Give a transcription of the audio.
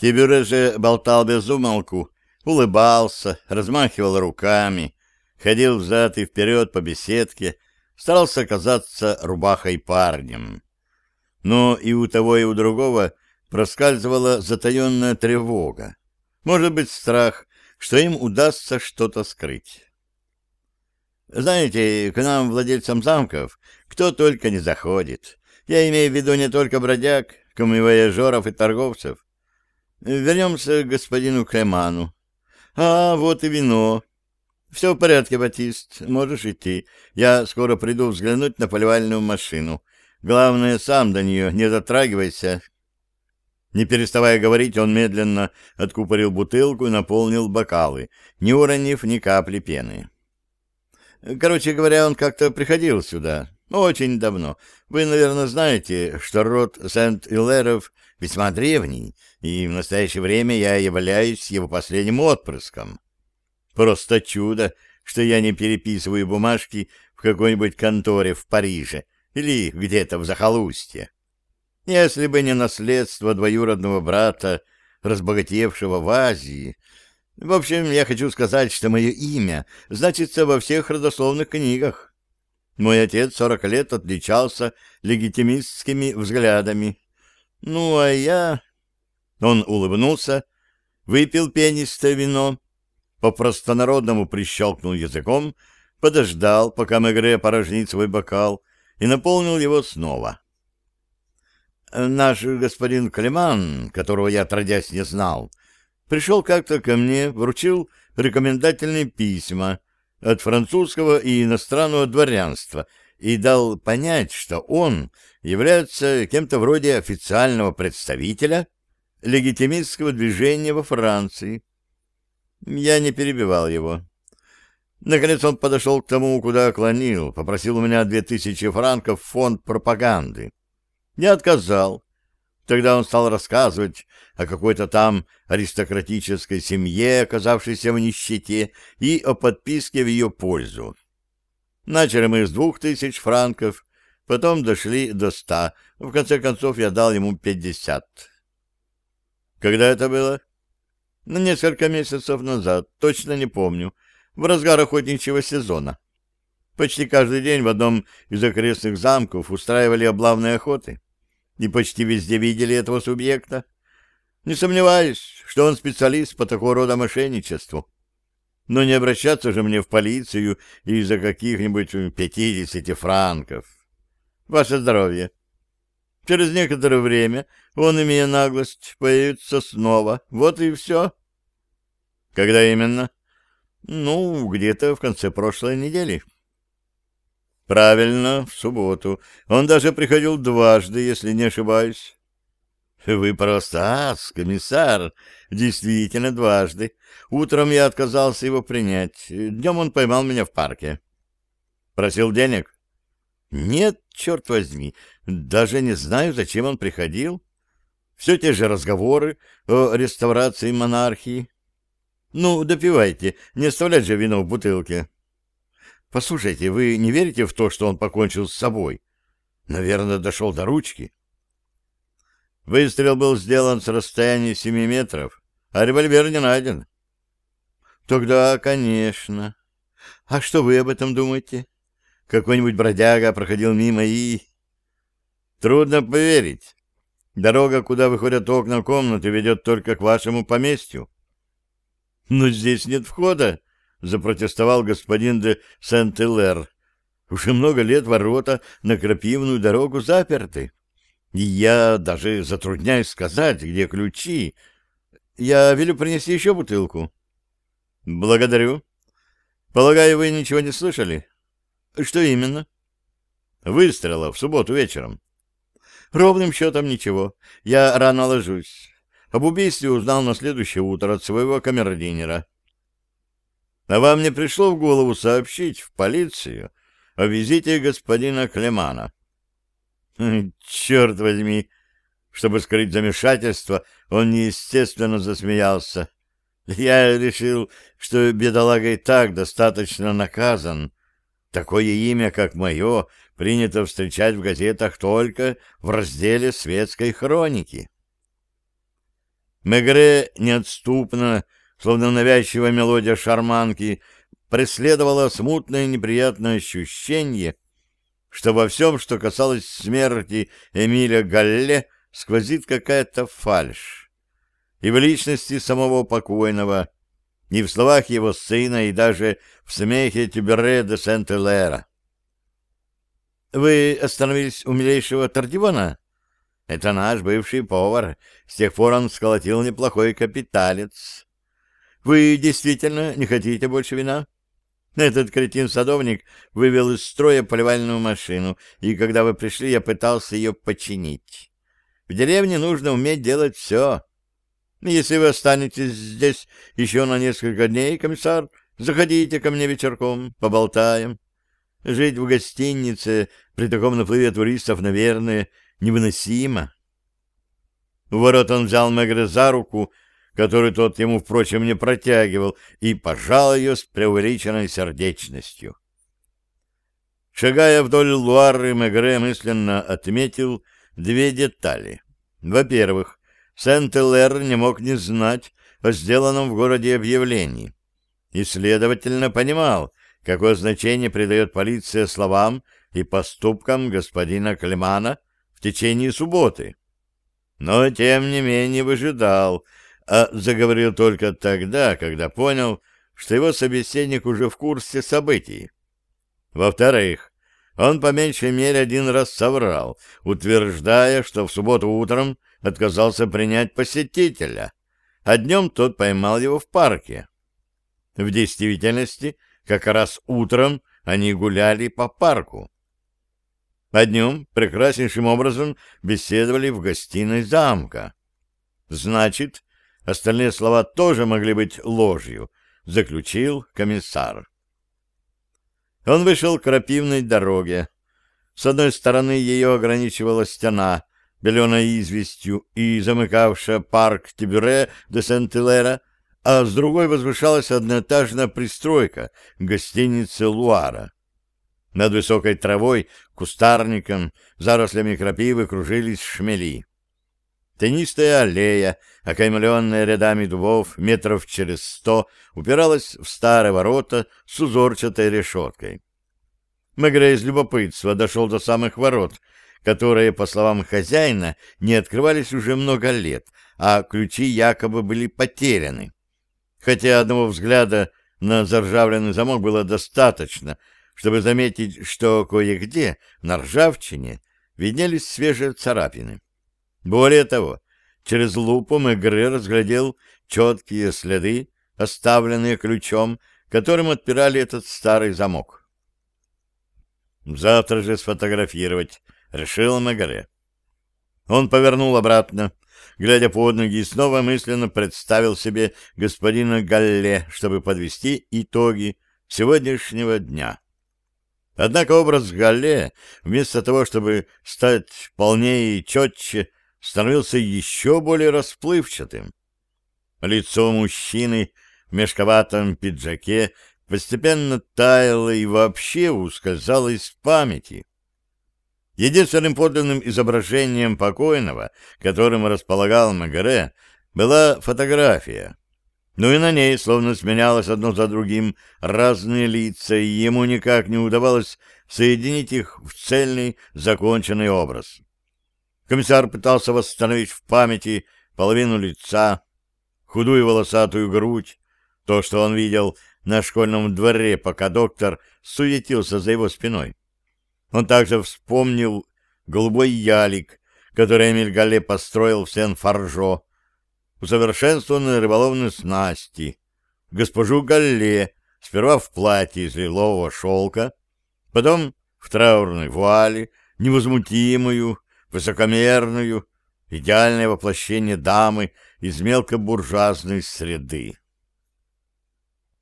Тибюре же болтал без умолку, улыбался, размахивал руками, ходил взад и вперед по беседке, старался казаться рубахой парнем. Но и у того, и у другого проскальзывала затаенная тревога. Может быть, страх, что им удастся что-то скрыть. Знаете, к нам, владельцам замков, кто только не заходит. Я имею в виду не только бродяг, камевояжеров и торговцев. Вернемся к господину Клеману. А, вот и вино. Все в порядке, Батист, можешь идти. Я скоро приду взглянуть на поливальную машину. Главное, сам до нее не дотрагивайся. Не переставая говорить, он медленно откупорил бутылку и наполнил бокалы, не уронив ни капли пены. Короче говоря, он как-то приходил сюда. Очень давно. Вы, наверное, знаете, что род Сент-Илеров весьма древний, и в настоящее время я являюсь его последним отпрыском. Просто чудо, что я не переписываю бумажки в какой-нибудь конторе в Париже или где-то в захолустье. Если бы не наследство двоюродного брата, разбогатевшего в Азии, в общем, я хочу сказать, что мое имя значится во всех родословных книгах. Мой отец сорок лет отличался легитимистскими взглядами. Ну, а я... Он улыбнулся, выпил пенистое вино, по-простонародному прищелкнул языком, подождал, пока Мегре порожнит свой бокал, и наполнил его снова. Наш господин Клеман, которого я отродясь не знал, пришел как-то ко мне, вручил рекомендательные письма от французского и иностранного дворянства и дал понять, что он является кем-то вроде официального представителя легитимистского движения во Франции. Я не перебивал его. Наконец он подошел к тому, куда клонил, попросил у меня две тысячи франков в фонд пропаганды. Я отказал, Тогда он стал рассказывать о какой-то там аристократической семье, оказавшейся в нищете, и о подписке в ее пользу. Начали мы с двух тысяч франков, потом дошли до ста. В конце концов, я дал ему пятьдесят. Когда это было? Ну, несколько месяцев назад, точно не помню, в разгар охотничьего сезона. Почти каждый день в одном из окрестных замков устраивали облавные охоты и почти везде видели этого субъекта. Не сомневаюсь, что он специалист по такого рода мошенничеству. Но не обращаться же мне в полицию из-за каких-нибудь пятидесяти франков. Ваше здоровье. Через некоторое время он, имея наглость, появится снова. Вот и все. Когда именно? Ну, где-то в конце прошлой недели. Правильно, в субботу. Он даже приходил дважды, если не ошибаюсь. Вы просто ас, комиссар. Действительно, дважды. Утром я отказался его принять. Днем он поймал меня в парке. Просил денег? Нет, черт возьми. Даже не знаю, зачем он приходил. Все те же разговоры о реставрации монархии. Ну, допивайте, не оставлять же вино в бутылке. Послушайте, вы не верите в то, что он покончил с собой? Наверное, дошел до ручки. Выстрел был сделан с расстояния семи метров, а револьвер не найден. Тогда, конечно. А что вы об этом думаете? Какой-нибудь бродяга проходил мимо и... Трудно поверить. Дорога, куда выходят окна комнаты, ведет только к вашему поместью. Но здесь нет входа, — запротестовал господин де Сент-Элер. «Уже много лет ворота на крапивную дорогу заперты, и я даже затрудняюсь сказать, где ключи. Я велю принести еще бутылку». «Благодарю. Полагаю, вы ничего не слышали?» «Что именно?» «Выстрела в субботу вечером». «Ровным счетом ничего. Я рано ложусь. Об убийстве узнал на следующее утро от своего камердинера». А вам не пришло в голову сообщить в полицию о визите господина Клемана? Черт возьми! Чтобы скрыть замешательство, он неестественно засмеялся. Я решил, что бедолага и так достаточно наказан. Такое имя, как мое, принято встречать в газетах только в разделе светской хроники. Мегре неотступно, словно навязчивая мелодия шарманки, преследовала смутное неприятное ощущение, что во всем, что касалось смерти Эмиля Галле, сквозит какая-то фальшь. И в личности самого покойного, и в словах его сына, и даже в смехе Тюбере де Сент-Элера. «Вы остановились у милейшего Тардивона?» «Это наш бывший повар. С тех пор он сколотил неплохой капиталец. Вы действительно не хотите больше вина?» Этот кретин-садовник вывел из строя поливальную машину, и когда вы пришли, я пытался ее починить. В деревне нужно уметь делать все. Если вы останетесь здесь еще на несколько дней, комиссар, заходите ко мне вечерком, поболтаем. Жить в гостинице при таком наплыве туристов, наверное, невыносимо. У ворот он взял Мегре за руку, которую тот ему, впрочем, не протягивал, и пожал ее с преувеличенной сердечностью. Шагая вдоль Луары, Мегре мысленно отметил две детали. Во-первых, Сент-Элэр не мог не знать о сделанном в городе объявлении и, следовательно, понимал, какое значение придает полиция словам и поступкам господина Клемана в течение субботы. Но, тем не менее, выжидал, а заговорил только тогда, когда понял, что его собеседник уже в курсе событий. Во-вторых, он по меньшей мере один раз соврал, утверждая, что в субботу утром отказался принять посетителя, а днем тот поймал его в парке. В действительности, как раз утром они гуляли по парку. А днем прекраснейшим образом беседовали в гостиной замка. Значит, Остальные слова тоже могли быть ложью, заключил комиссар. Он вышел к крапивной дороге. С одной стороны ее ограничивала стена, беленая известью и замыкавшая парк Тибюре де Сент-Илера, а с другой возвышалась одноэтажная пристройка гостиницы «Луара». Над высокой травой, кустарником, зарослями крапивы кружились шмели. Тенистая аллея, окаймленная рядами дубов метров через сто, упиралась в старые ворота с узорчатой решеткой. Мегре из любопытства дошел до самых ворот, которые, по словам хозяина, не открывались уже много лет, а ключи якобы были потеряны. Хотя одного взгляда на заржавленный замок было достаточно, чтобы заметить, что кое-где на ржавчине виднелись свежие царапины. Более того, через лупу Мегре разглядел четкие следы, оставленные ключом, которым отпирали этот старый замок. «Завтра же сфотографировать», — решил Мегре. Он повернул обратно, глядя под ноги, и снова мысленно представил себе господина Галле, чтобы подвести итоги сегодняшнего дня. Однако образ Галле, вместо того, чтобы стать полнее и четче, становился еще более расплывчатым. Лицо мужчины в мешковатом пиджаке постепенно таяло и вообще ускользало из памяти. Единственным подлинным изображением покойного, которым располагал Магаре, была фотография. Но и на ней словно сменялось одно за другим разные лица, и ему никак не удавалось соединить их в цельный, законченный образ. Комиссар пытался восстановить в памяти половину лица, худую волосатую грудь, то, что он видел на школьном дворе, пока доктор суетился за его спиной. Он также вспомнил голубой ялик, который Эмиль Галле построил в Сен-Фаржо, усовершенствованные рыболовные снасти, госпожу Галле, сперва в платье из лилового шелка, потом в траурной вуале, невозмутимую, высокомерную, идеальное воплощение дамы из мелкобуржуазной среды.